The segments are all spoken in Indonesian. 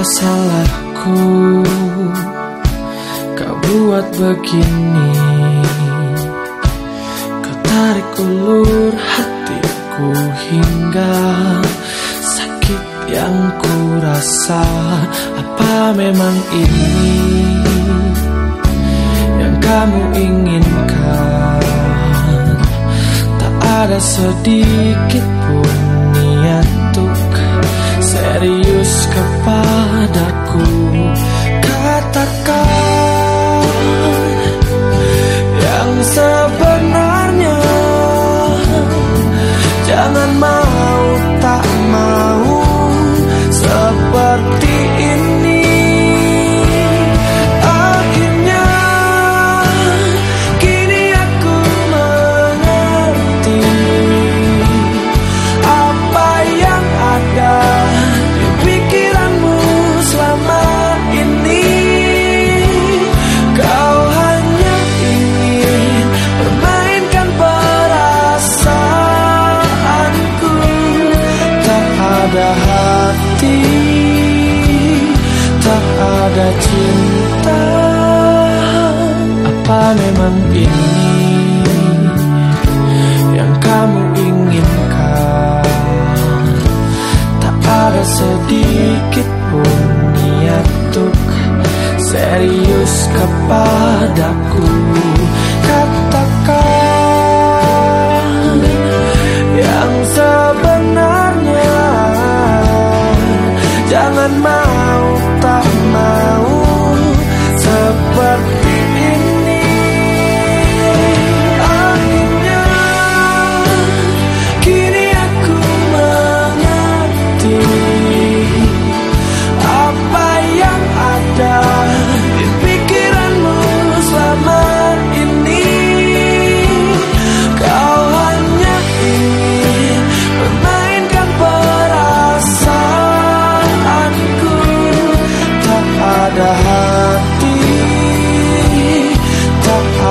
apa salahku. Kau buat begini. Kau tarik ulur hatiku hingga Sakit yang ku rasa Apa memang ini Yang kamu inginkan? Tak ada sedikit pun niat untuk serius kepala kepadaku ada hati Tak ada cinta Apa memang ini Yang kamu inginkan? Tak ada sedikit pun niat untuk Serius kepadaku ada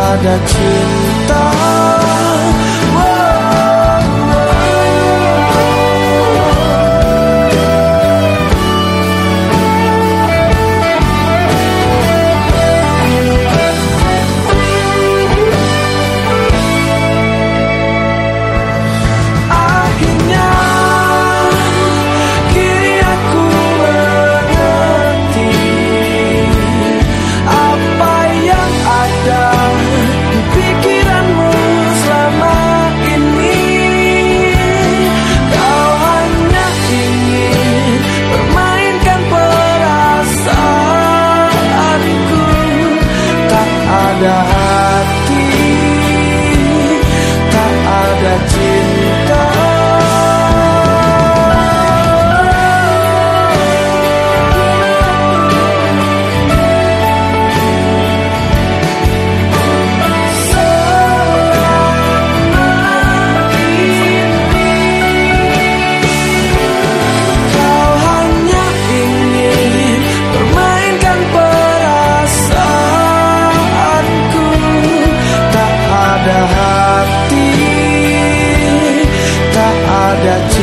ada cinta got